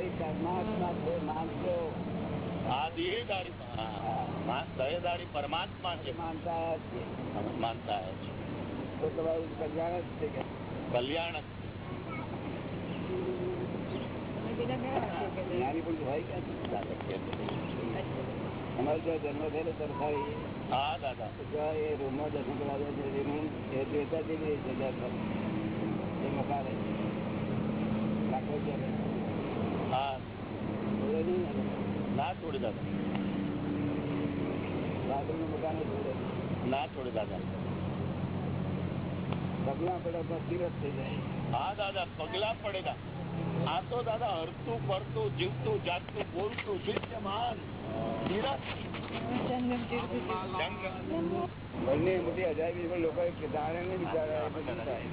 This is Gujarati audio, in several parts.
પરમાત્મા છે માનતો આ દેહદારી હા, પરમાત્મા છે. માનતા છે. માનતા આવ્યા તો તમારું કલ્યાણ જ છે કલ્યાણ જ્ઞાની પુરુષ હોય ક્યાં દાદા કહે છે. અમારે જો જન્મ થયેલો સરકારી હા દાદા. ત્યાં એ રૂમમાં દર્શન કરવા જાય છે એ રૂમ જોતા જઈએ જગ્યા પર. એ મકાને લાખો રૂપિયા લે. હા બોલે નહીં ને. ના છોડે દાદા ના છોડે દાદા પગલા પડે થઈ જાય હા દાદા પગલા આ તો દાદા હરતું ફરતું જીવતું જાગતું બોલતું શિષ્યમાન ધીરજ. જંગ. અજાયબી પણ લોકો જાણે નહીં બિચારા એ બધું થાય.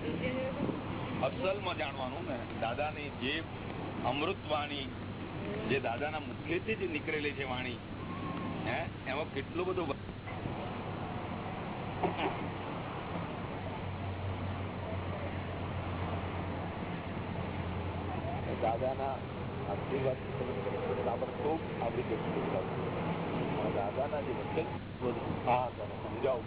અસલમાં જાણવાનું ને દાદાની જે અમૃત વાણી જે દાદાના મુખેથી જ નીકળેલી છે વાણી. હે? એમાં કેટલું બધું દાદાના આવડી ગયું દાદાના જે વચન બધું હા દાદા સમજાવું.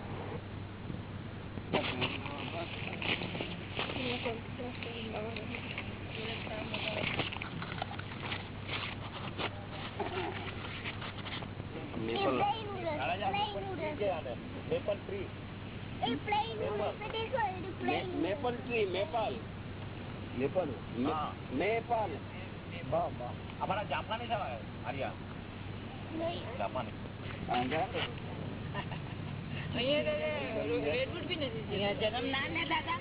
Plain noodles. Maple tree maple Nepal હા. નેપાલ અમારા જાપાની છે આર્યા જાપાની આંધ્રા જન્મ ના ને દાદા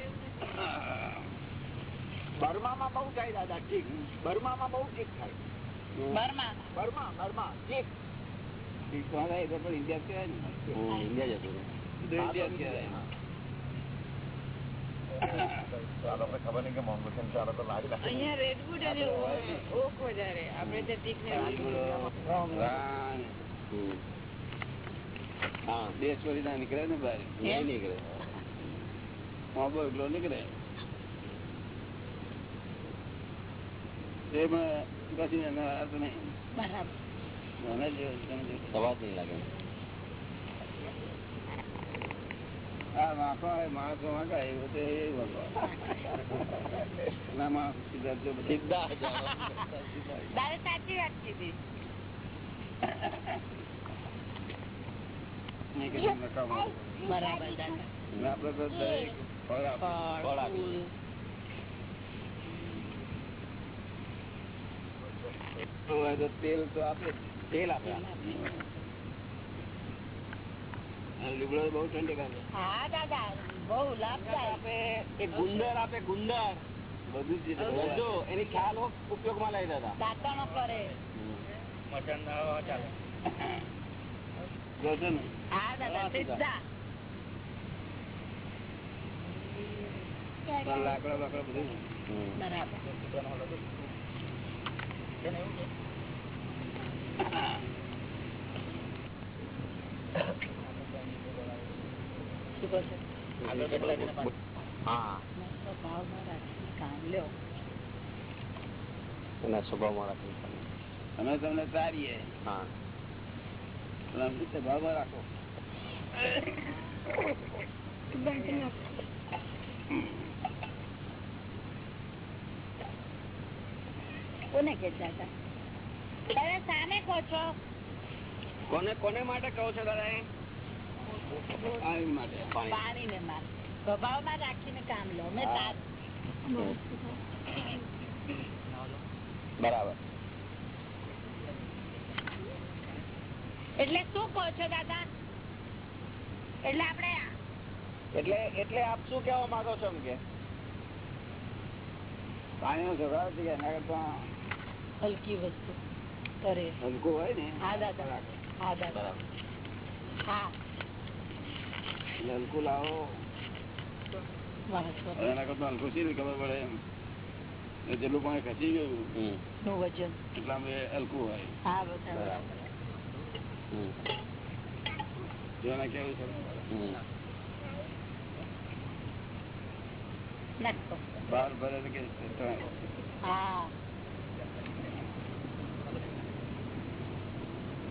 બર્મામાં બહુ થાય દાદા ઠીક બર્મામાં બહુ ઠીક થાય બર્મા. Burma Burma. ઠીક. ઠીક તો થાય તો પણ ઇન્ડિયા કહેવાય ને. ઇન્ડિયા જતું તો ઇન્ડિયા જ કહેવાય. ખબર નહીં કે મોંઘું છે ચાલો તો લાગી અહીંયા રેડવુડ અને ઓક વધારે. આપણે તો તીખ ને હા. બે ચોરી ના નીકળે ને બહાર. નીકળે. મોબો એટલો નીકળે. એમાં પછી એનો અર્થ નહીં. બરાબર. મને જેવો લાગે. આ વાંકો માણસો વાંકા એવું તો એ ના માણસ સીધા જો બધા. સાચી વાત કીધી. બરાબર દાદા. તો દરેક ફળ આપે. ફળ ફળ આપી. ફૂલ હોય તો તેલ તો આપે. તેલ આપે લીમડો બહુ ઠંડી આપે હા દાદા બહુ લાભદાયક. આપે એક ગુંદર આપે ગુંદર. બધું જ બધું એની ખ્યાલ ઉપયોગમાં લઈ દાદા. કરે. મટન ચાલે. જોશો ને. હા દાદા સીધા. પણ લાકડા બાકડા બધું બરાબર. છો સ્વભાવમાં રાખી અમે તમને તારીએ અમને રાખો કોને કહેતા હતા? દાદા સામે કહો છો. કોને કોને માટે કહો છો દાદા પાણી. માટે સ્વભાવમાં રાખીને કામ લો. મેં બરાબર. એટલે શું કહો છો દાદા? એટલે આપણે એટલે એટલે આપ શું કેવા માંગો છો એમ કે? પાણીનો સ્વભાવ છે એના કરતા હલકી વસ્તુ કરે હલકું હોય ને હા દાદા હા દાદા હા એટલે હલકું લાવો મારા સ્વભાવ એના કરતા હલકું શી રીતે ખબર પડે એમ એ જેટલું પાણી ખસી ગયું નું વજન એટલા હલકું હોય હા બધા જેને કેવું છે નાખો બહાર ભરે તો કે તમે હા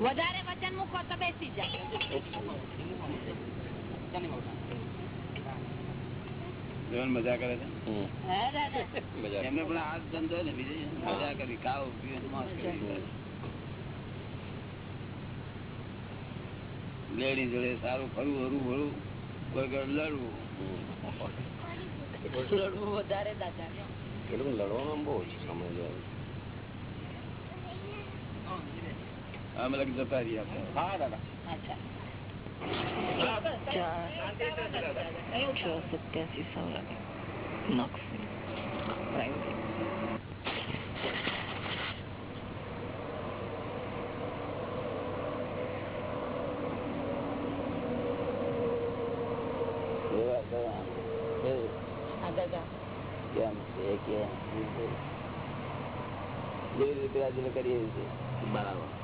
વધારે વચન મૂકો તો બેસી જાય જોન મજા કરે છે? એમને પણ આ ધંધો ને બીજી મજા કરી ખાવ. લેડી જોડે સારું ફરવું હરવું હરવું કોઈ કોઈ લડવું. લડવું વધારે દાદા. લડવામાં બહુ સમય જાય અમે લગ જતા રહીએ હા દાદા. અચ્છા. સત્યાસી હા કેમ છે? કેમ? જેવી રીતે કરીએ છીએ? બરાબર.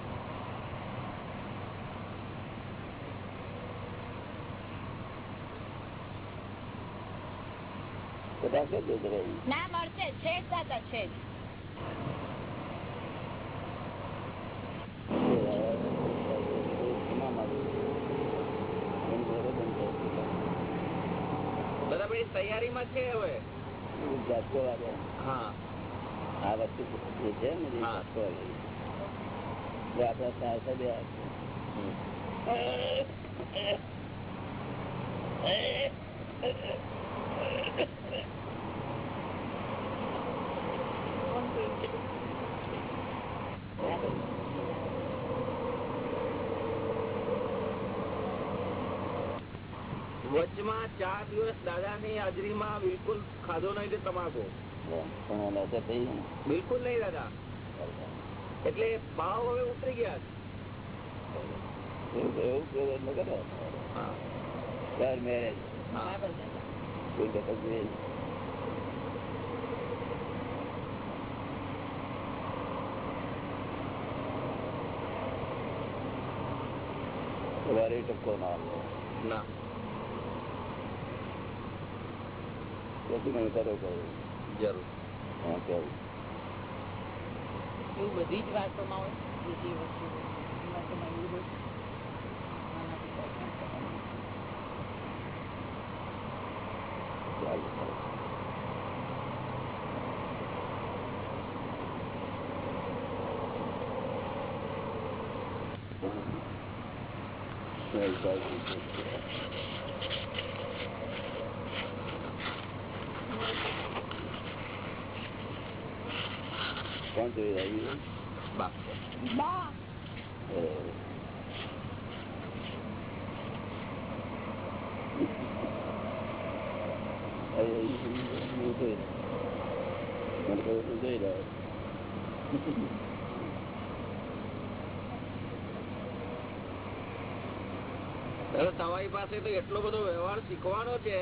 બધા છે જ ના મળશે છે દાદા છે જ દાદા તૈયારીમાં છે હવે હા આ વસ્તુ છે ને હા. જાતકો આપણા સાહસે બે આપે. વચમાં ચાર દિવસ દાદાની હાજરીમાં બિલકુલ ખાધો નહીં તે તમાકુ? ને. બિલકુલ નહીં દાદા. એટલે ભાવ હવે ઉતરી ગયા એવું એવું પ્રયત્ન કરો હા ચાર મેરેજ હા બરાબર દાદા કોઈ ઘટક જોઈએ નહીં. વારે ટપકો ના આવે ના પછી મને કરો કહું જરૂર હા કેવું એવું બધી જ વાતોમાં હોય બીજી વસ્તુ વાતોમાં એવું હોય આનાથી કોઈ પણ કરવાનું. ચાલુ ચાલુ. ચાલ, ચાલ, ચાલ, કોણ જોઈ બા તમારી પાસે તો એટલો બધો વ્યવહાર શીખવાનો છે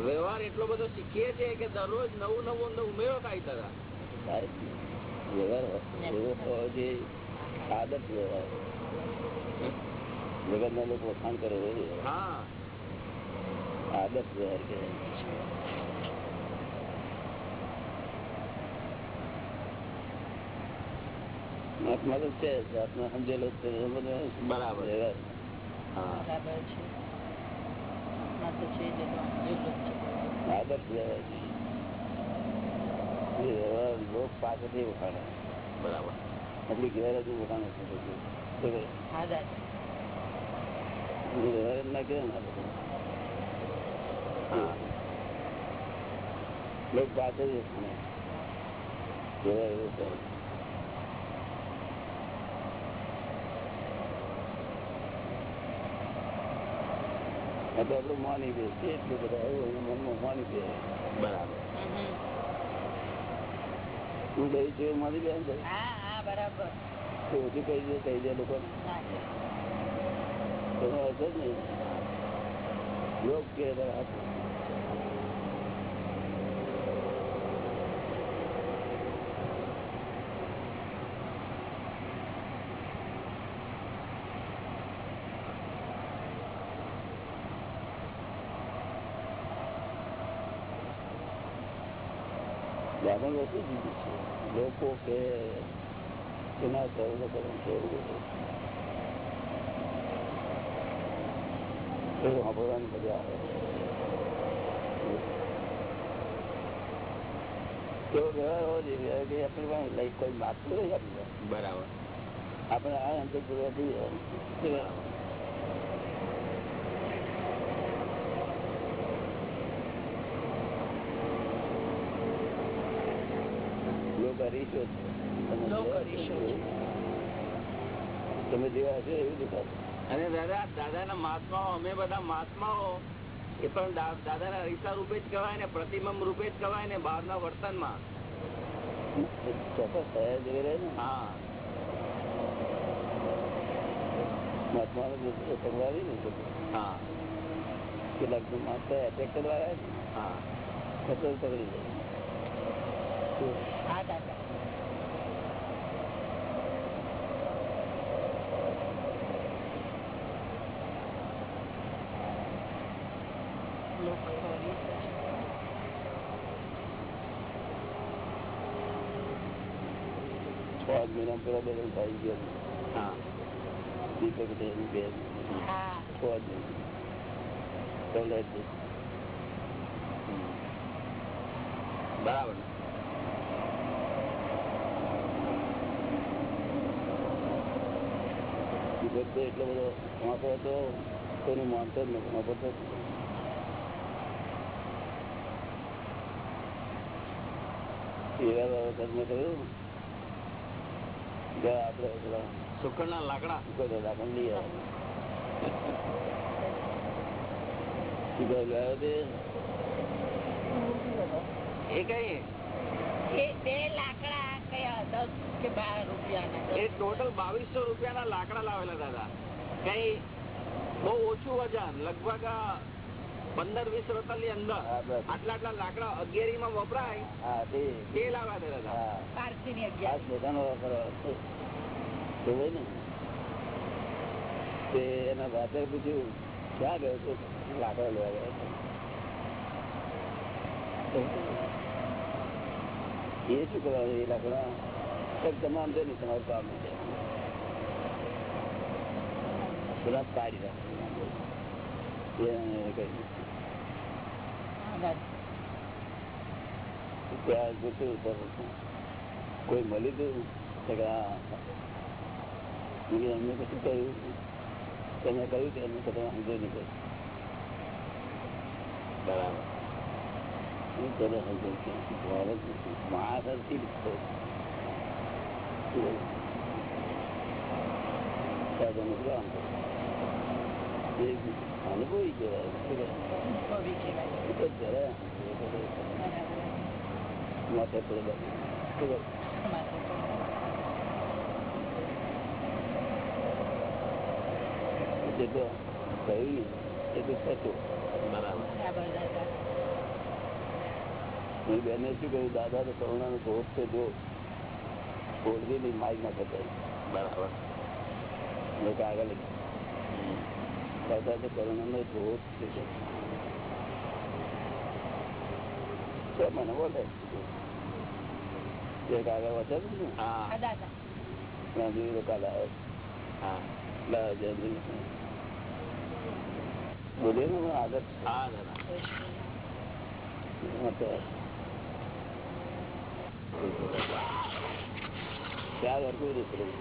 વ્યવહાર એટલો બધો શીખીએ છે કે દરરોજ નવું નવું અંદર ઉમેરો થાય દાદા આદત વ્યવહાર જગત ના લોકો વખાણ કરે છે. હા આદત વ્યવહાર કહેવાય આત્મા તો છે જ. આત્મા સમજેલો જ છે એ બધો બરાબર. વ્યવહાર. હા બરાબર છે આત્મા તો છે જ એ તો સમજેલું જ છે. આદત વ્યવહાર છે. એ વ્યવહાર લોક પાસેથી વખાણે બરાબર એટલી ઘેર હજુ વખાણે છે બધું. તો કે હા દાદા એ વ્યવહાર જ ના કહેવાય ને આ બધું. હા લોક પાસે જ વખાણે વ્યવહાર એવો કરે. આ તો આપણું માની દે છે એટલું બધા એવું એનું મનમાં માની દે બરાબર હમ. તું દઈ છે એવું માની દે ને હા હા બરાબર તો ઓછું કહી દે કહી દે લોકો ના કે. એનો અર્થ જ નહીં લોક કે હાથું દાદા વસ્તુ જુદી છે લોકો કે છે એવું બધું. સાંભળવાની મજા આવે કેવો વ્યવહાર હોવો જોઈએ કે આપણી પાસે લઈ કોઈ માગતું નહીં આપણે બરાબર આપણે આ અંતર પૂર્વક છે. તમે જેવા હશો? એવું દેખાશે? અને દાદા દાદાના મહાત્માઓ અમે બધા મહાત્માઓ એ પણ દાદાના અરીસા રૂપે જ કહેવાય ને પ્રતિબંબ રૂપે જ કહેવાય ને બહારના વર્તનમાં. ચોક્કસ થયા જઈ રહે ને? હા. મહાત્માનો સંભળાવી ને હા. કેટલાક માત્ર એટેક કરવા હા. ખતર પકડી જાય હા દાદા લોક હરીશ છે. છ જ મહિના પેલા બે જણ થઈ હા. દીપક બેન. બેન છ. જ પહેલા જ બરાબર. દીપક તો એટલો બધો વાંકો હતો કોઈનું માનતો જ નથી નથી. એવા વખત મેં કહ્યું કે ના લાકડા. લઈ એ બે લાકડા કયા દસ કે બાર રૂપિયાના એ ટોટલ બાવીસો રૂપિયાના લાકડા લાવેલા દાદા. કઈ બહુ ઓછું વજન લગભગ પંદર વીસ રોટલી અંદર. આટલા આટલા લાકડા અગિયારી. માં વપરાય. તે લાવવા ની? છે. તો ને એના વાતે પૂછ્યું ક્યાં ગયો છે? લાકડા લેવા ગયો એ શું કરવાનું એ લાકડા? કંઈક તમામ છે ને તમારું કામ છે. પેલા પાડી રાખે એને કહ્યું હા દાદા ત્યાં પૂછ્યું તો કોઈ મળી ગયું એમને પછી કહ્યું તમે કહ્યું કે એમને તમે સમજો નહીં કહ્યું બરાબર. હું તને સમજો અનુભવી કહેવાય. માથે પડે શું કહેવાય? માથે પર. જે તો કહ્યું ને એ તો સચો બરાબર બરાબર દાદા હું શું કહ્યું દાદા તો કરુણાનો દોષ છે જો છોડવી નહીં મારી ના કરતા બરાબર આગળ દાદા તો કરુણાનો દોષ છે. મને બોલે જે આગળ વધે ને? હા. હા ત્યાં જોયું કાલે આવે હા. બોલીએ ને હું આગળ હા દાદા ચાર નીકળ્યું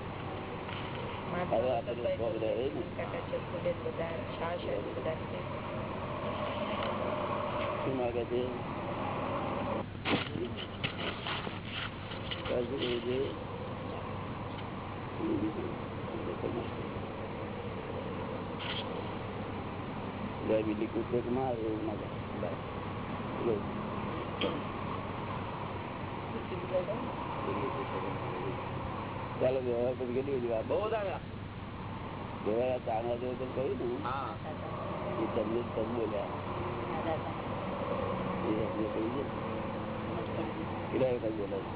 હવે આપણે ભોગ રહે ને કાકા ચતુર્વેદ બધા શાહ બધા છે. શું માગે છે કરવું એ જે જય બિલ્લી કૂદકે કે મારે એવું બસ. ચાલો વ્યવહાર પર કેટલી બધી વાત બહુ દાદા વ્યવહાર ચાણવા જેવું તો કહ્યું ને હા એ તમને જ તમે બોલ્યા હા દાદા એ આપણે કહ્યું છે કેટલા વખત બોલ્યા છે?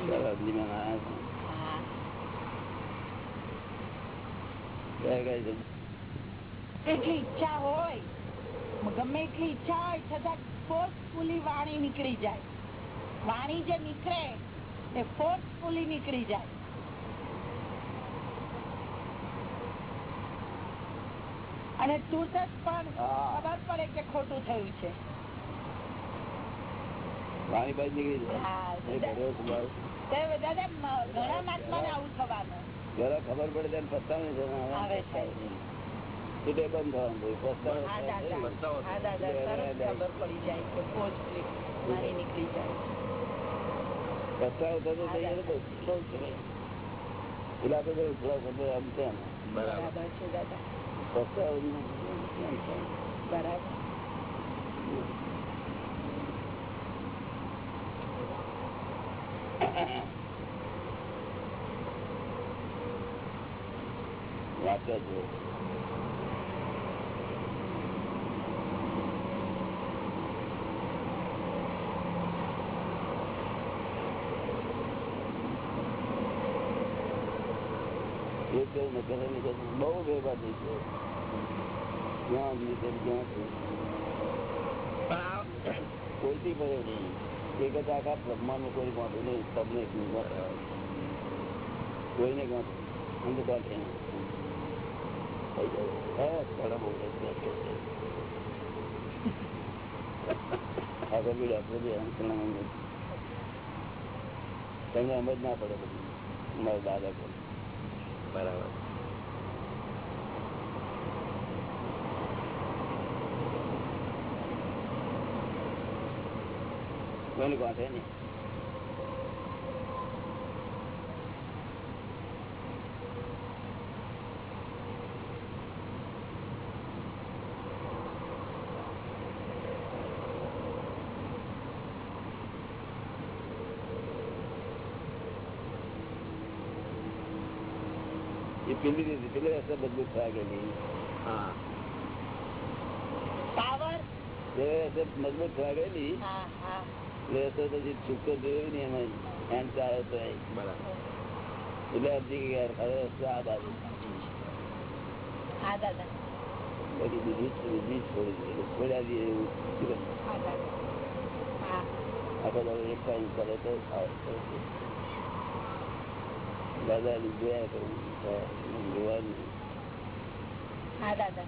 ચાલો અગ્નિમાં આવ્યા છે. હા કયા કયા છે? એટલી ઈચ્છા હોય ગમે એટલી ઈચ્છા હોય છતાં ફોર્સફુલી વાણી નીકળી જાય. વાણી જે નીકળે એ ફોર્સફુલી નીકળી જાય. અને તુરત જ પણ. ખબર પડે કે ખોટું થયું છે. બાજુ નીકળી જાય. દાદા ઘણા મહાત્મા આવું થવાનું. જરા ખબર પડે ત્યારે પસ્તાવ આવે છે. છૂટે બંધ થવાનું હા દાદા પસ્તાવો હા દાદા તરત ખબર પડી જાય કે ફોર્સફુલી વાણી નીકળી જાય પસ્તાવ થતો થઈ જાય તો બહુ છે પેલા આપણે તો થોડા ખબર આમ છે આમ. બરાબર બરાબર છે દાદા પસ્તાવ નહીં. એમ છે. બરાબર વાંચવા જેવું. એક એવું નકર એની સાથે બહુ ભેગા થઈ છે. જ્યાં. પણ આ કોઈથી ભરે નહીં. એક જ આખા બ્રહ્માંડ કોઈ ગાંઠું નહીં. તમને એક કોઈને ગાંઠું. અંધ ગાંઠે નહીં થઈ જાય હા ઘણા બહુ આગળ બી ડોક્ટર બી અંકલના તમને સમજ ના પડે બધું. મારા દાદા કહે બરાબર. કોઈને ગાંઠે નહીં એ રીતે અસર મજબૂત થયા ગયેલી હા. મજબૂત થવા ગયેલી હા હા. એટલે અસર પછી છૂટકો જોયું ને એમાં. હેન્ડ ચાલે તો એટલે અરજી રસ્તો આ બાજુ પછી બીજી બીજી છોડી છોડ્યા દઈએ એવું. દાડો એક ટાઈમ કરે તો. દાદા જોયા કરું જોવાનું. હા દાદા.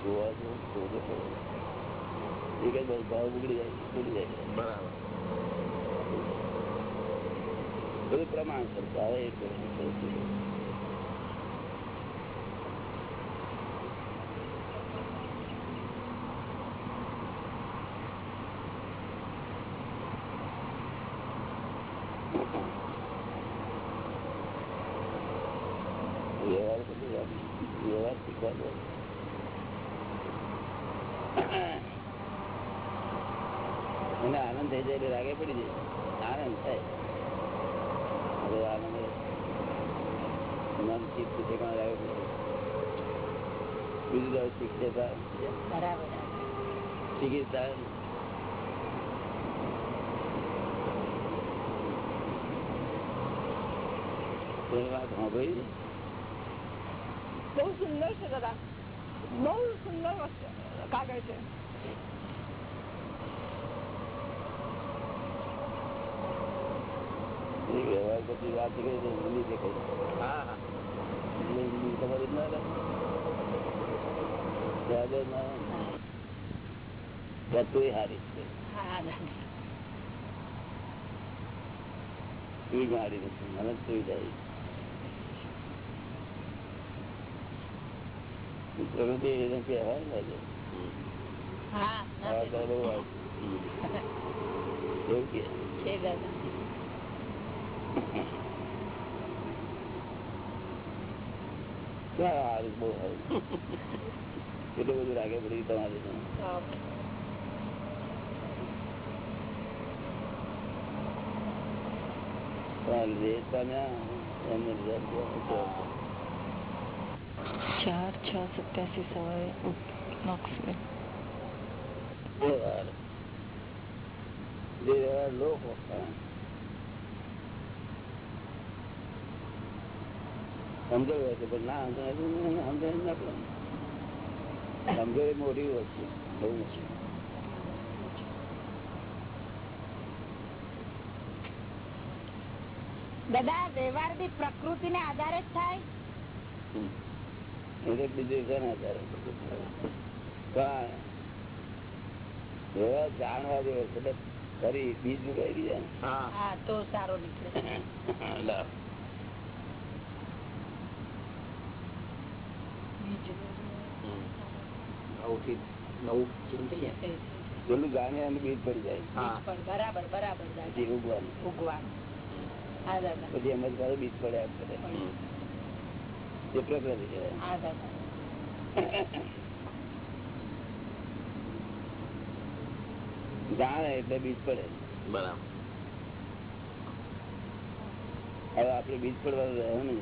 જોવા જો શોધે પડે એક જ ભાવ બગડી જાય બગડી જાય. બરાબર. બધું પ્રમાણ આવે એ વ્યવહાર બધું આનંદ થઈ જાય એટલે રાગે પડી જાય. આનંદ થાય. હવે આનંદ મન ચિત્ત ઠેકાણે રાગે પડી બીજું શીખશે બરાબર શીખી કોઈ વાત સાંભળી? બહુ સુંદર છે દાદા. બહુ સુંદર કાગળ છે. વ્યવહાર પછી વાત કરી તો દેખાય હા હા. એટલે ખબર જ ના રહે યાદ જ ના રહે. બધું હારી છે. હા દાદા. હારી નથી મને તું પ્રકૃતિ એને કહેવાય ને ના. બહુ. એવું કે. હારું કેટલું બધું રાગે પડી તમારી. તમારે લીધે તમે એમને લીધે ચાર છ સત્યાસી સવારે વ્યવહાર લોકો છે પણ ના સમજાય સમજાય ના પડે કમજોરી મોટી વસ્તુ બહુ મુશ્કેલ દાદા વ્યવહાર બી પ્રકૃતિ ને આધારે જ થાય બીજું છે ને પણ એવા જાણવા જેવો એટલે ફરી બીજ કઈ હા. તો સારો નીકળે. પેલું અને બીજ પડી જાય. હા. પણ બરાબર બરાબર ઉગવાનું. ઉગવાનું. પછી એમ જ બીજ પડ્યા કરે. એ પ્રકૃતિ જાણે એટલે બીજ પડે બરાબર. હવે આપડે બીજ પડવાનું રહે ને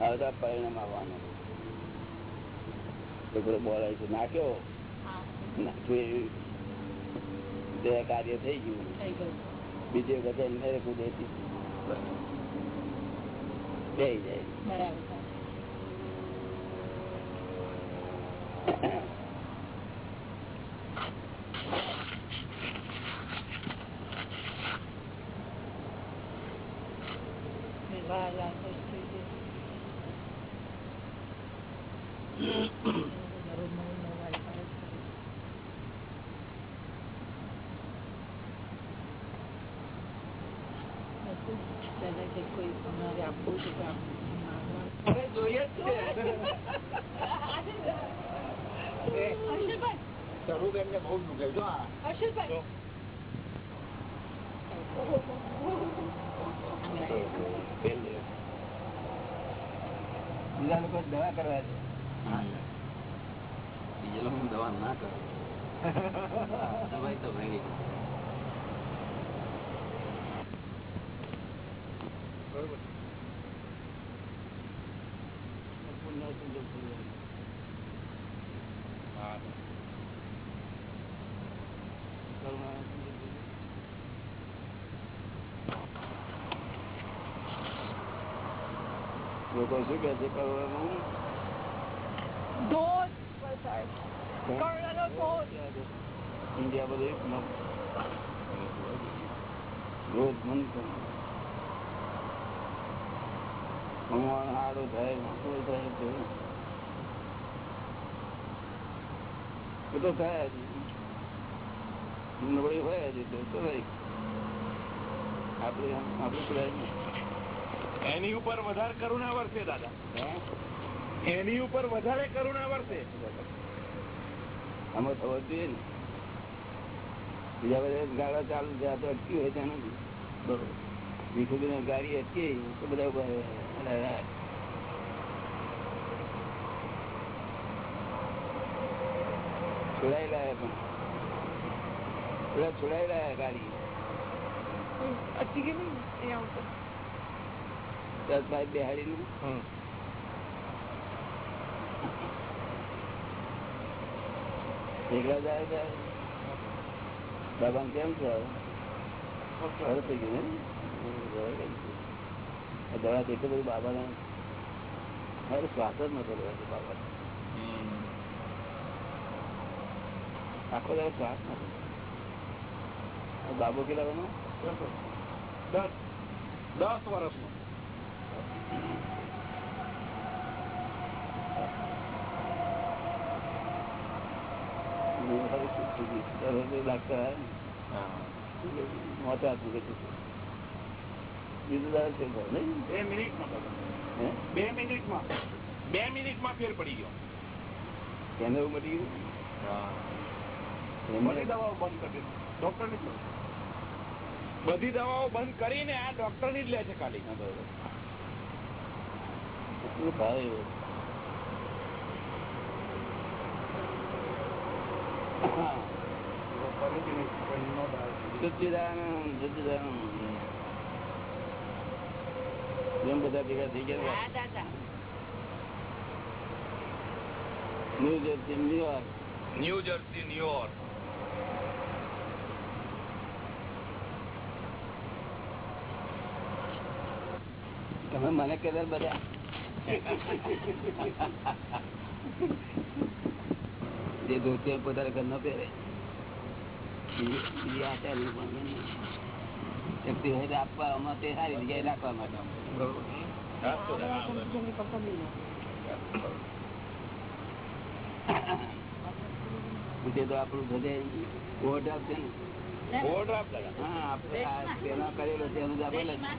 હવે તો પરિણામ આવવાનું. છોકરો બોલાય છે નાખ્યો? હા. નાખ્યું કાર્ય થઈ ગયું. બીજે ગયું. બીજી વખત એમને કુદે બે જાય બરાબર વ્યવહાર રાખો થઈ જાય. દરરોજ નવું નવું આવ્યા કરે છે. દાદા કે કોઈ અમારે આપવું છે તો આપવું. માંગવાનું. જોઈએ જ છે હર્ષદભાઈ, સ્વરૂપ એમને બહુ દુખે જો આ હર્ષદભાઈ. બીજા લોકો દવા કરવા છે બીજા લોકો દવા ના કરો દવાઈ તો ભેગી લોકો શું કે છે ઇન્ડિયા બધું રોજ મન ભગવાન સારું થાય મોટું થાય તો એ તો થાય નબળી હોય જ એટલે તો થાય આપડે પેલા એની ઉપર વધારે કરુણા વર્તે દાદા. એની ઉપર વધારે કરુણા વર્ષે આમાં થવો જોઈએ ને. બીજા બધા ગાડા ચાલુ થયા તો અટકી હોય ત્યાં નથી બરોબર. ભીખુબી ગાડી અટકી તો બધા ઊભા. છોડાઈ રહ્યા પણ. પેલા છોડાઈ રહ્યા ગાડી. અટકી ગઈ નહીં ઉપર? દસ ભાઈ બેહાડી નું એકલા જાય બાબા કેમ છો? હવે? હવે થઈ ગયું ને? દવા એટલું બધું બાબા હવે શ્વાસ જ નતો લેવાતો બાબા આખો દાડો શ્વાસ નતો. બાબો કેટલા દસ. દસ વર્ષનો. બે મિનિટમાં ફેર પડી ગયો. એને એવું મટી ગયું? દવાઓ બંધ કરી ડોક્ટરની બધી દવાઓ બંધ કરીને આ ડોક્ટરની જ લે છે ખાલી હા, બરોબર. એટલું ભાવે એવું. હા. સચ્ચિદાનંદ, સચ્ચિદાનંદ. જેમ બધા ભેગા થઈ ગયા હા New Jersey New York New Jersey New York તમે મને કદાચ બધા. જે ધોતી પોતાના ઘરનો પહેરે બીજી બીજી આચાર્ય પણ નહીં. શક્તિ હોય તો આપવા આમાં તે સારી જગ્યાએ રાખવા માટે તે તો આપણું બધે ઓઢ આપશે ને ઓવરડ્રાફ્ટ દાદા હા આપણે આ પેલા કરેલો છે એનું જ આપણે લઈએ.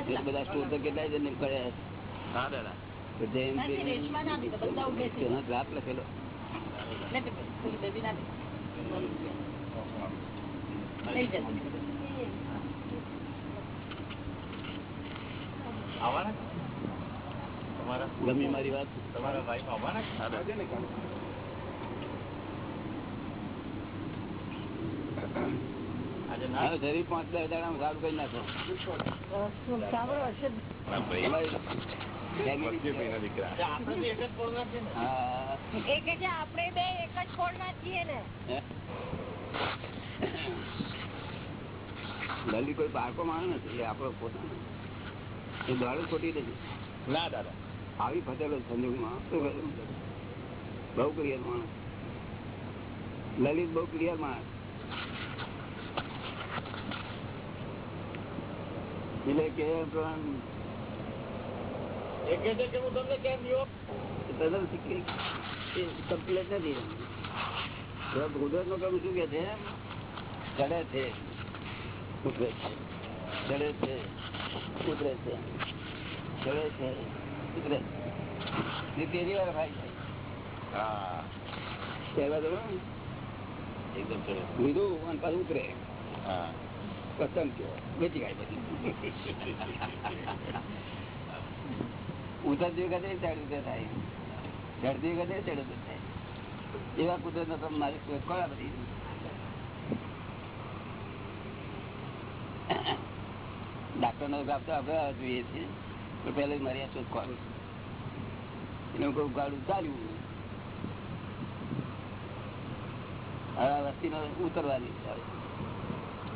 એટલે બધા સ્ટોર તો કેટલાય જણને કર્યા છે. હા દાદા ડ્રાફ્ટ લખેલો ગમી મારી વાત. તમારા વાઈફ આવવાના આજે ના? હવે શરીર પાંચ દસ દાડા સારું કઈ નાખો. આપણે બે એક કોળના છીએ કોઈ બાળકો માણસ નથી એ આપણો પોતાનો એ દાડો ખોટી નથી ના દાદા આવી ફટેલો સંજોગમાં બહુ ક્લિયર માણસ લલિત બહુ ક્લિયર માણસ એટલે કે પણ એ કે છે કે હું તમને કેમ યો તદ્દન શીખી- એ complete નથી. તો નું કામ શું કે છે? ચડે છે. ઉતરે છે. ચડે છે. ઉતરે છે. ચડે છે. ઉતરે છે. તેરી વાર ભાઈ હા. કહેવા દો. એકદમ સરસ. લીધું અને પાછું ઉતરે. હા. કસ્ટમ કયો વેચી ગાય પછી. ઉતરતી વખતે ચડ ઉતર થાય. ચડતી થાય. એવા કુદરત નો ક્રમ મારી બધી ડાક્ટર નો ગાપ તો આપણે જોઈએ છીએ પેલા મારી આ શોધ કોળ એનું કોઈ ગાડું ચાલ્યું હવે વસ્તી ઉતરવાની.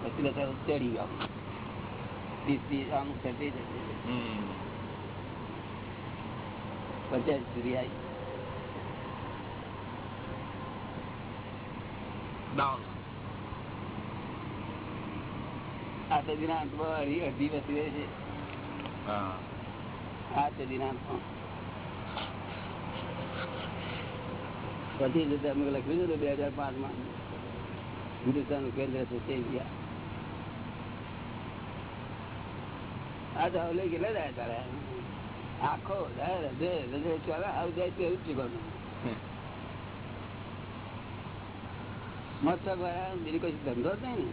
વસ્તી ચડી ગયો. આમ ચડતી જશે હમ. પચાસ સુધી આવી. ડાઉન આ અંતમાં અઢી વસ્તી રહે છે. હા. આ સદીના પછી જતા અમે લખ્યું હતું બે હજાર પાંચમાં હિન્દુસ્તાનનું કેન્દ્ર છે તે ગયા આ તો હવે ગયેલા તારે આખો હૃદય હૃદય ચાલે આવું જાય તો શીખવાનું મસ્તક વાળા બીજી કોઈ ધંધો જ નહીં ને.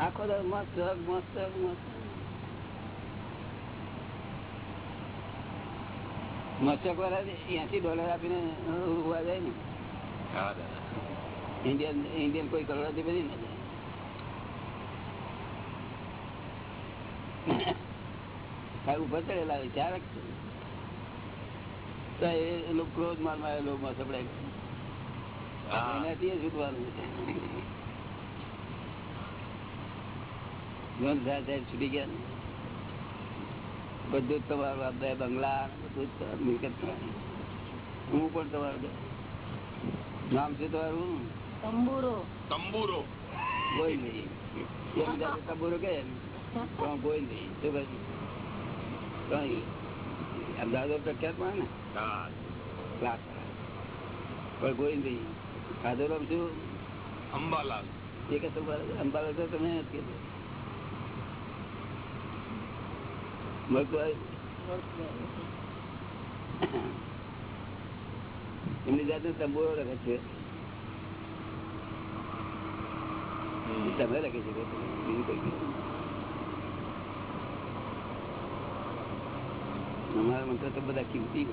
આખો દર મસ્ત મસ્ત મસ્ત મસ્તક વાળા એસી ડોલર આપીને ઊભા જાય ને. ઇન્ડિયન ઇન્ડિયન કોઈ કરોડથી બધી ના. જાય ઊભા ચડેલા હોય ચારક એ ક્રોધ મારમાં લોકો માં સપડાય એનાથી છૂટવાનું છે. ગંધ છૂટી ગયા બધું જ તમારું આ બે બંગલા બધું મિલકત હું પણ તમારું નામ છે તમારું? તંબુરો. તંબુરો. કોઈ નહીં. તંબુરો કે કોઈ નહીં. શું કહે કઈ અમદાવાદ પ્રખ્યાતમાં ને. ક્લાસ પણ કોઈ નહીં. ખાધો નામ શું? અંબાલાલ. એ કે અંબાલા તો તમે એમની જાતે તંબુરો લખે છે. તમે લખે છે બીજું કોઈ નહીં. અમારા મંત્ર તો બધા કિંમતી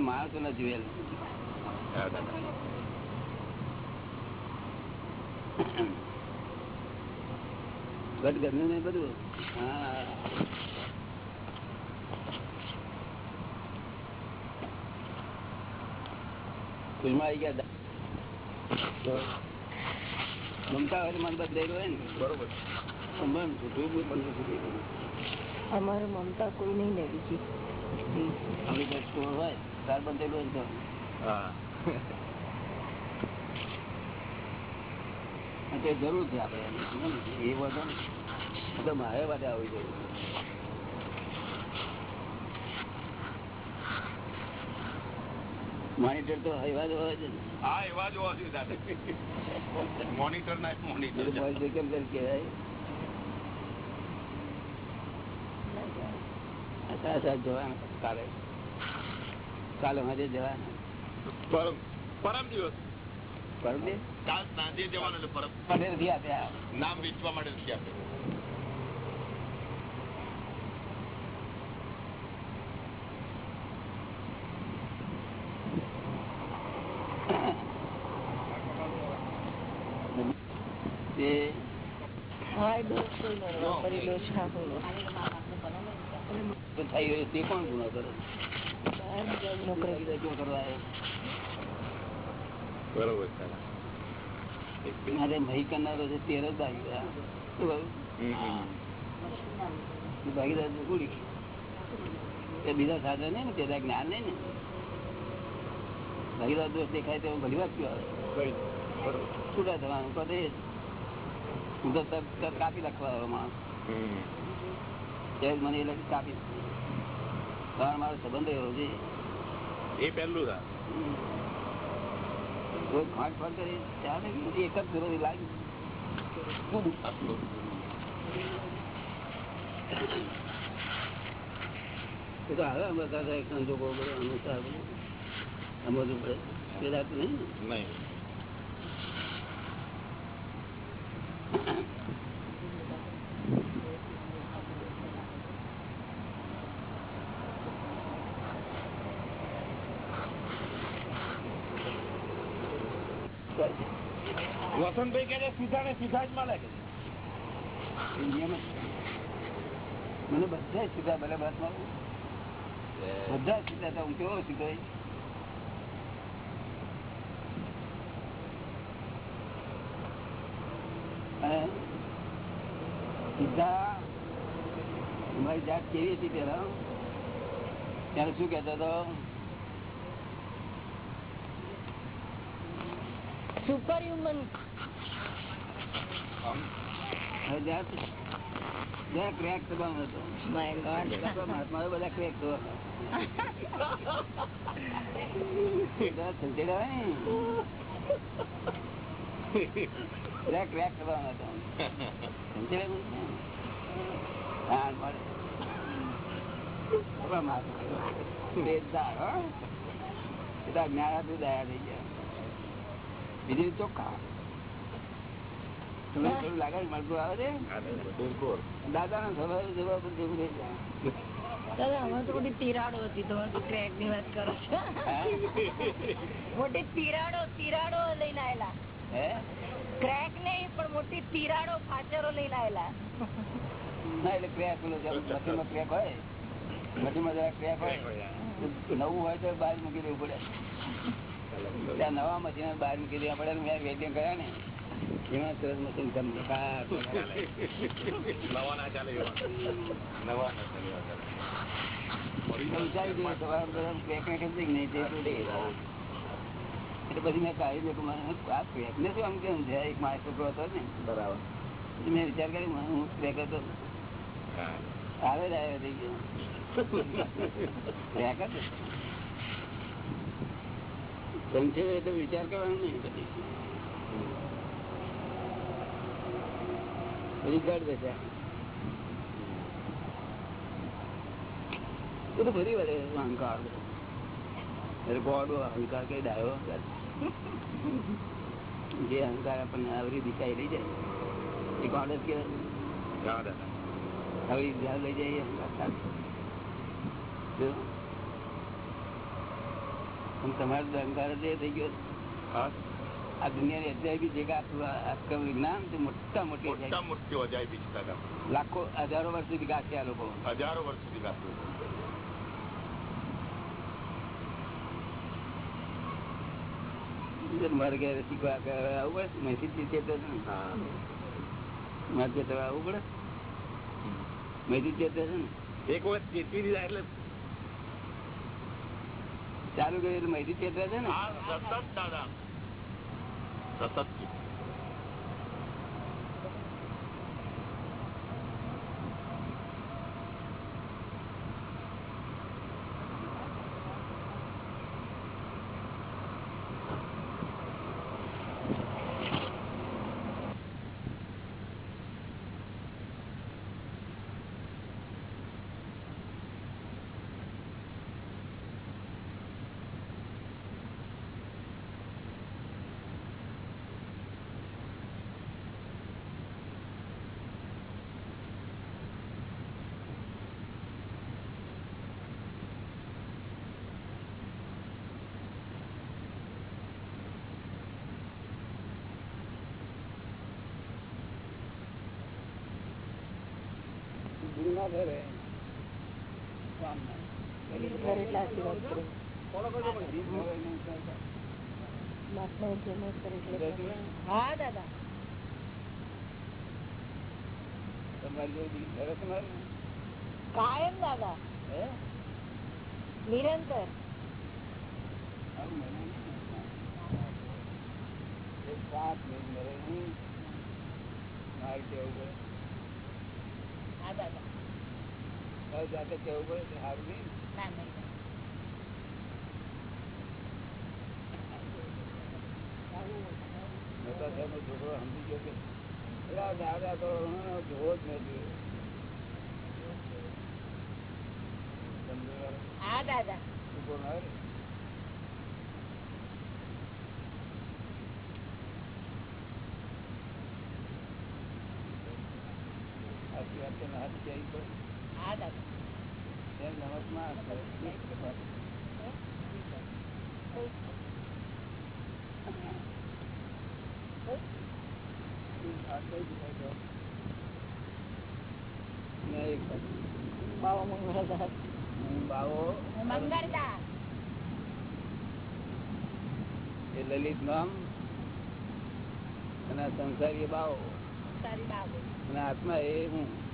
માણસો ના જ્વેલ બટ ગમ્યું બધું હા. કુલમાં આવી ગયા. તો મમતા હોય મન બદલાયેલું હોય ને બરોબર મન મન અમારે મમતા કોઈ નહીં ને બીજી. પાસે સ્ટોર હોય તાર બંધેલું હોય તો. હા. તે જરૂર છે આપણે એ વધુ તો મારે માટે આવી જોઈએ મોનિટર તો એવા જ હોય છે હા એવા જ હોવા જોઈએ દાદા મોનિટર ના મોનિટર કેમ કહેવાય? આ સાહેબ જવાના. કાલે. કાલે મારે જવાના. પરમ પરમ દિવસ. પરમ દિવસ? કાલ સાંજે જવાનું પરમ. નામ વેચવા માટે નથી આપે તે હા એ ડોઝ કોઈ નો વાપરી ડોઝ ખાવું તો થઈ ગયો તે કોણ ગુનો કરે નોકરી શું કરવા આવ્યો? બરોબર મારે ભાઈ કરનારો છે તેર જ ભાગીદાર શું કહ્યું એ ભાગીદાર તો કુડી એ બીજા સાધન નહીં ને પેલા જ્ઞાન નહીં ને ભાગીદાર દોષ દેખાય તો ઘણી વાર કયો આવે છૂટા થવાનું કહે એ જ. હું તો તરત તરત કાપી નાખવા વાળો માણસ ત્યારે મને એ લાગે કાપી કારણ મારો સંબંધ એવો છે. એ પહેલું થાય રોજ ખાંડ ફાંડ કરી ચાલે કે એક જ ફેરો લાગી એ તો હવે અમે કરતા એક સંજોગો અનુસાર પેલા નહીં ને. નહીં વસંતભાઈ કે છે સીધા ને સીધા જ મળે. મને બધા સીધા ભલે બસ બધા સીધા હતા હું કેવો સીધો અને સીધા મારી જાત કેવી હતી પેલા ત્યારે શું કેતો હતો? સુપર હ્યુમન ક્રેક હતો. મહાત્મા બધા ક્રેક સ્વભાવ બધા સંતેડા હોય ને. બધા ક્રેક સ્વભાવ હતો. હા, મળે. મહાત્મા. દયા થઈ ગયા. બીજું ચોખ્ખા તમને થોડું લાગે છે મળતું આવે છે બિલકુલ દાદા ના સ્વભાવ જવાબ જેવું રહી જાય દાદા અમારે તો બધી તિરાડો હતી. તમારે ક્રેકની વાત કરો છો. મોટી તિરાડો તિરાડો લઈને આયેલા. ક્રેક નહીં પણ મોટી તિરાડો ફાચરો લઈને આયેલા. ના એટલે ક્રેક પેલો જેમ મશીનમાં ક્રેક હોય મશીનમાં જરા ક્રેક હોય નવું હોય તો બહાર મૂકી દેવું પડે. ત્યાં નવા મશીન બહાર મૂકી દેવા પડે મેં વેડિંગ કર્યા ને. એમાં સરસ મશીન ગમ નવા ના ચાલે ના એટલે પછી મેં કાઢી કે મને આ ક્રેક ને શું આમ કેમ છે એક માણસ છોકરો હતો ને. બરાબર. પછી મેં વિચાર કર્યો હું ક્રેક હતો. આવે જ આવે થઈ ગયો. ક્રેક હતો. સમજે એ વિચાર કરવાનો નહીં. પછી ગઢ એ તો ફરી વળે અહંકાર ગોડો અહંકાર કઈ ડાયો જે અહંકાર આપણને આવરી દિશાએ લઈ જાય એ ગોડ જ કહેવાય. હા દાદા આવી ધ્યાન લઈ જાય અહંકાર. તમારો અહંકાર જ થઈ ગયો. હા. આ દુનિયાની અત્યારે જે આપણું વિજ્ઞાન તે મોટા મોટી મોટા મોટી અજાયબી છે દાદા. લાખો હજારો વર્ષ સુધી ગાંઠે આ લોકો. હજારો વર્ષ સુધી ગાતું મારે ઘરે શીખવા આવું પડે મહેથી ચેતવે છે ને હા. મારે ચેતવા આવવું પડે. એક વખત ચેતવી દીધા એટલે ચાલુ કર્યું એટલે ચેતવે છે ને સતત દાદા. だったっていう。હા દાદા. કાયમ દાદા નિરંતર સાત મિનિટ મરે નહીં. મારે કેવું પડે હા દાદા જાતે કેવું પડે સારું નહીં. મોટા ગયો કે આ દાદા તો જોવો જ નથી હા દાદા હાથ ક્યાંય પડે. હા દાદા એમ નમસ્કાર કરે. ને એક બાવા. મંગળદાસ બાવો મંગળદાસ એ લલિત નામ અને સંસારી બાવો. અને આત્મા એ હું.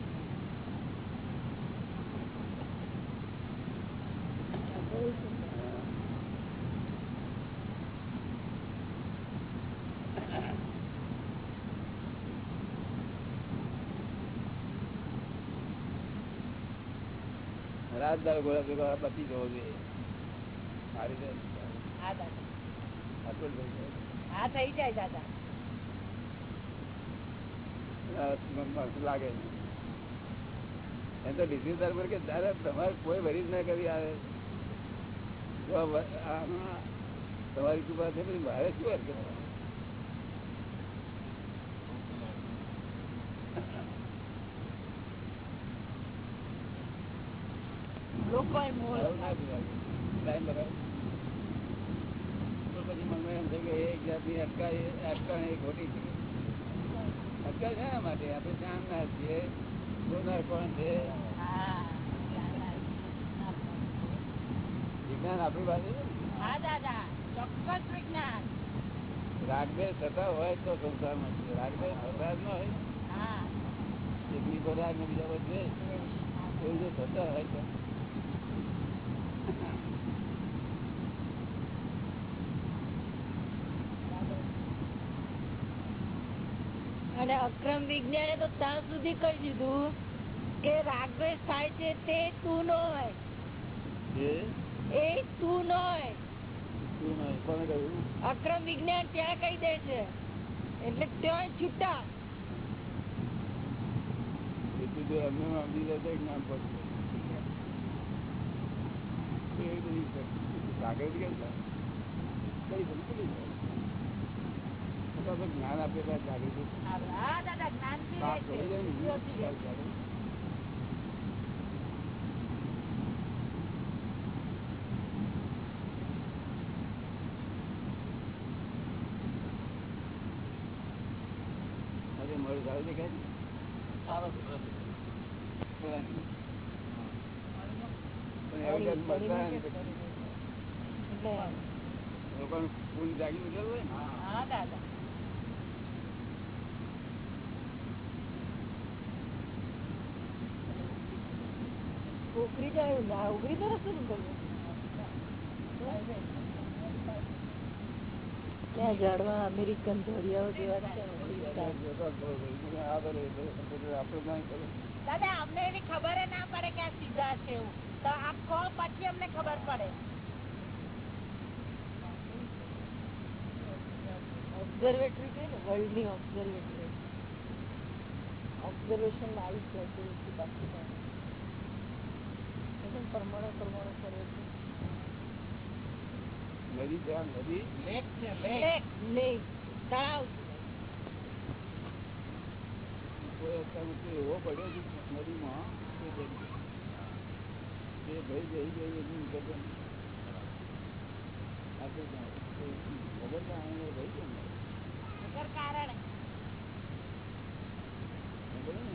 દાળ ગોળા ભેગા પતી જવો જોઈએ. મારી હા થઈ જાય. દાદા. લાગે. એમ તો પર કે દાદા તમારે કોઈ વરીજ ના કરી આવે. તમારી કૃપા છે મારે શું અર્થ કરવાનો? લોકો મોલ આવું ના જોવાય. ટાઈમ બગાડ. તો પછી મને એમ છે કે એક જાતની અટકાય અટકાણી ખોટી છે અટકાય શા માટે આપણે જાણનાર છીએ જોનાર કોણ છે વિજ્ઞાન. આપણી પાસે રાગદેશ થતા હોય તો સંસારમાં છે. રાગદેશ થતા જ ન હોય રાગ ને બીજા દ્વેષ એવું જો થતા હોય તો. અને અક્રમ વિજ્ઞાને તો ત્યાં સુધી કહી દીધું કે રાગદ્વેષ થાય છે તે તું નો હોય. એ? તું નો હોય. અક્રમ વિજ્ઞાન ત્યાં કહી દે છે. એટલે ત્યાં છૂટા. થાય? કરી તો આપણે જ્ઞાન આપે ત્યાં સારું દેખાય ને? પણ એવું મળતા લોકોનું ફૂલ જાગી ઉઠેલું હોય ને. હા દાદા. ઉઘરી જાય ના ઉઘરી તો રસ્તો શું કરવું ત્યાં ઝાડવા અમેરિકન ધોરિયાઓ જેવા દાદા અમને એની ખબર ના પડે કે આ સીધા છે એવું. તો આપ કહો પછી અમને ખબર પડે. ઓબ્ઝર્વેટરી છે ને વર્લ્ડની ઓબ્ઝર્વેટરી ઓબ્ઝર્વેશન આવી છે એકદમ પરમાણુ પરમાણુ કરે છે. નદી આ નદી? લેક છે લેક લેક તળાવ કોઈ અત્યારે એવો પડ્યો છે નદીમાં જે ભાઈ જઈ ગઈ એની તો કોઈ ખબર કેમ ના આવે? વગર કારણે. ખબર ને?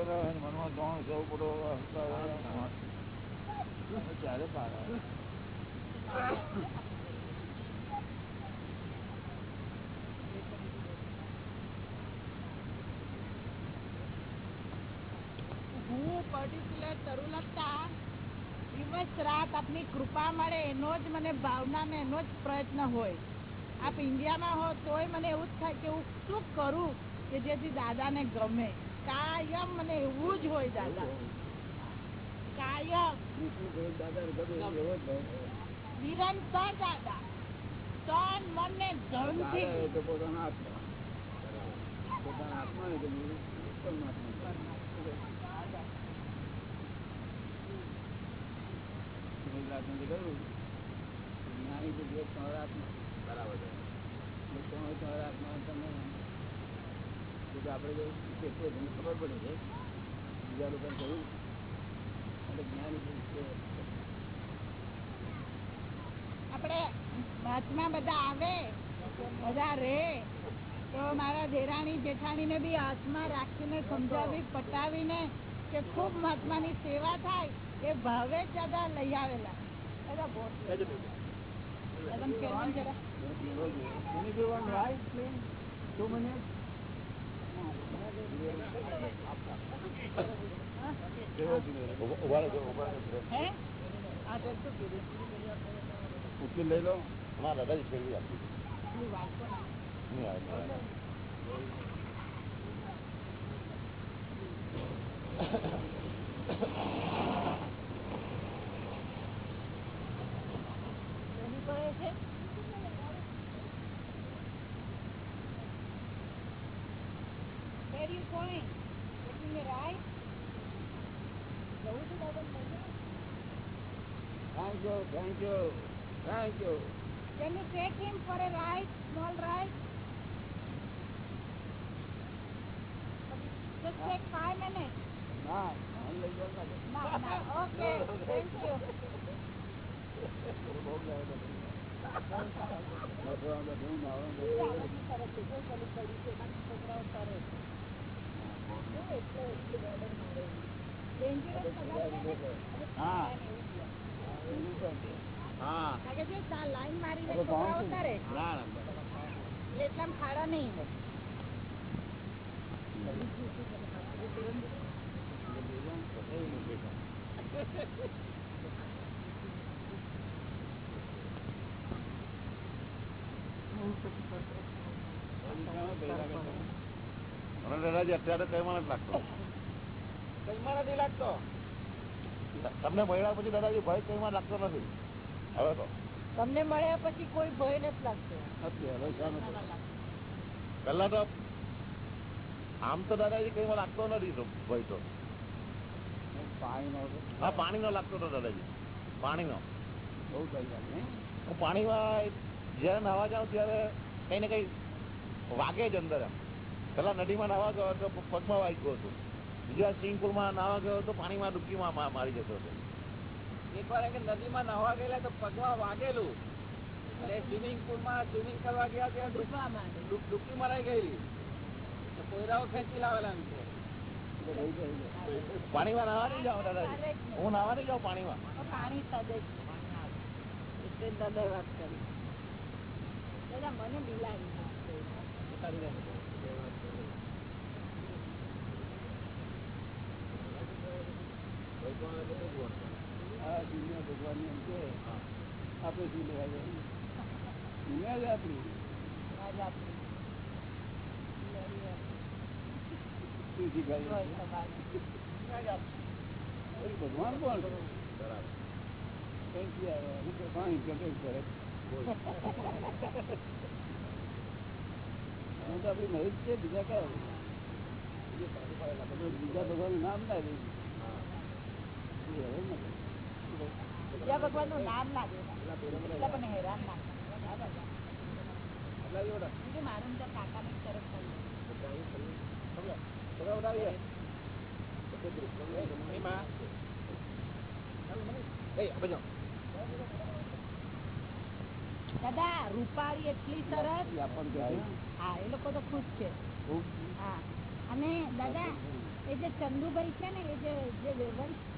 મનમાં ત્રણ સૌ પડો રાત આપની કૃપા મળે, એનો જ મને ભાવના ને એનો જ પ્રયત્ન હોય. આપ ઇન્ડિયામાં હો, તોય મને એવું જ થાય કે હું શું કરું કે જેથી દાદાને ગમે. કાયમ મને એવું જ હોય દાદા. કાયમ. નિરંતર દાદા. તન મન ને ધનથી આત્મા પોતાના આત્મા બરાબર. આત્મા તમે જો આપણે જો કેટલું તમને ખબર પડે છે બીજા લોકોને કહ્યું એટલે જ્ઞાની આપણે મહાત્મા બધા આવે બધા રે તો મારા દેરાણી જેઠાણીને બી હાથમાં રાખીને સમજાવી પટાવીને કે ખૂબ મહાત્માની સેવા થાય એ ભાવે જ દાદા લઈ આવેલા. દાદા બહુ કહેવાનું જરા. Can you give one right, please? Two minutes? હે હા you, thank you, thank you. Can you take him for a ride, small ride? Just take five minutes. ના આમ લઈ જાઓ ના જાઓ. ના ના okay, thank you. બહુ એટલામાં ખાડા નહીં હોય. મને દાદાજી અત્યારે કઈ મને જ લાગતો કઈમાં નથી લાગતો તમને મળ્યા પછી દાદાજી ભય કઈમાં લાગતો નથી. હવે તો. તમને મળ્યા પછી કોઈ ભય નથી લાગતો. નથી હવે પેલા તો આમ તો દાદાજી કઈમાં લાગતો નથી ભય તો પાણીનો તો. હા લાગતો હતો દાદાજી. પાણી નો ને હું પાણીમાં જયારે નવા જાઉં ત્યારે કઈ ને કઈ વાગે જ અંદર એમ. પેલા નદીમાં નવા ગયો તો પગમાં વાગ્યું હતું. બીજા સ્વિમિંગ પુલમાં નાવા ગયો તો પાણીમાં ડૂબકીમાં મા- મારી જતો હતો. એકવાર કે નદીમાં નહાવા ગયેલા તો પગમાં વાગેલું. એટલે સ્વિમિંગ પુલમાં સ્વિમિંગ કરવા ગયા ત્યાં ડૂબ- ડૂબવા માંડે. ડૂબકી મરાઈ ગયેલી. તો કોયરાઓ ખેંચી લાવેલા છે પાણીમાં નાવા નહીં જાઉં દાદા હું નાવા નહીં જાઉં પાણીમાં. પાણી સદે દાદા વાત કરી. દાદા મને બિલાડી. આ દુનિયા ભગવાનની એમ કે આપણે શું લેવા જાય દુનિયા ભગવાન કોણ બીજા બીજા ભગવાનનું નામ ના બીજા દાદા, રૂપાળી એટલી સરસ. હા, એ લોકો તો ખુશ છે. હા. અને દાદા, એ જે ચંદુભાઈ છે ને, એ જે વેવંશ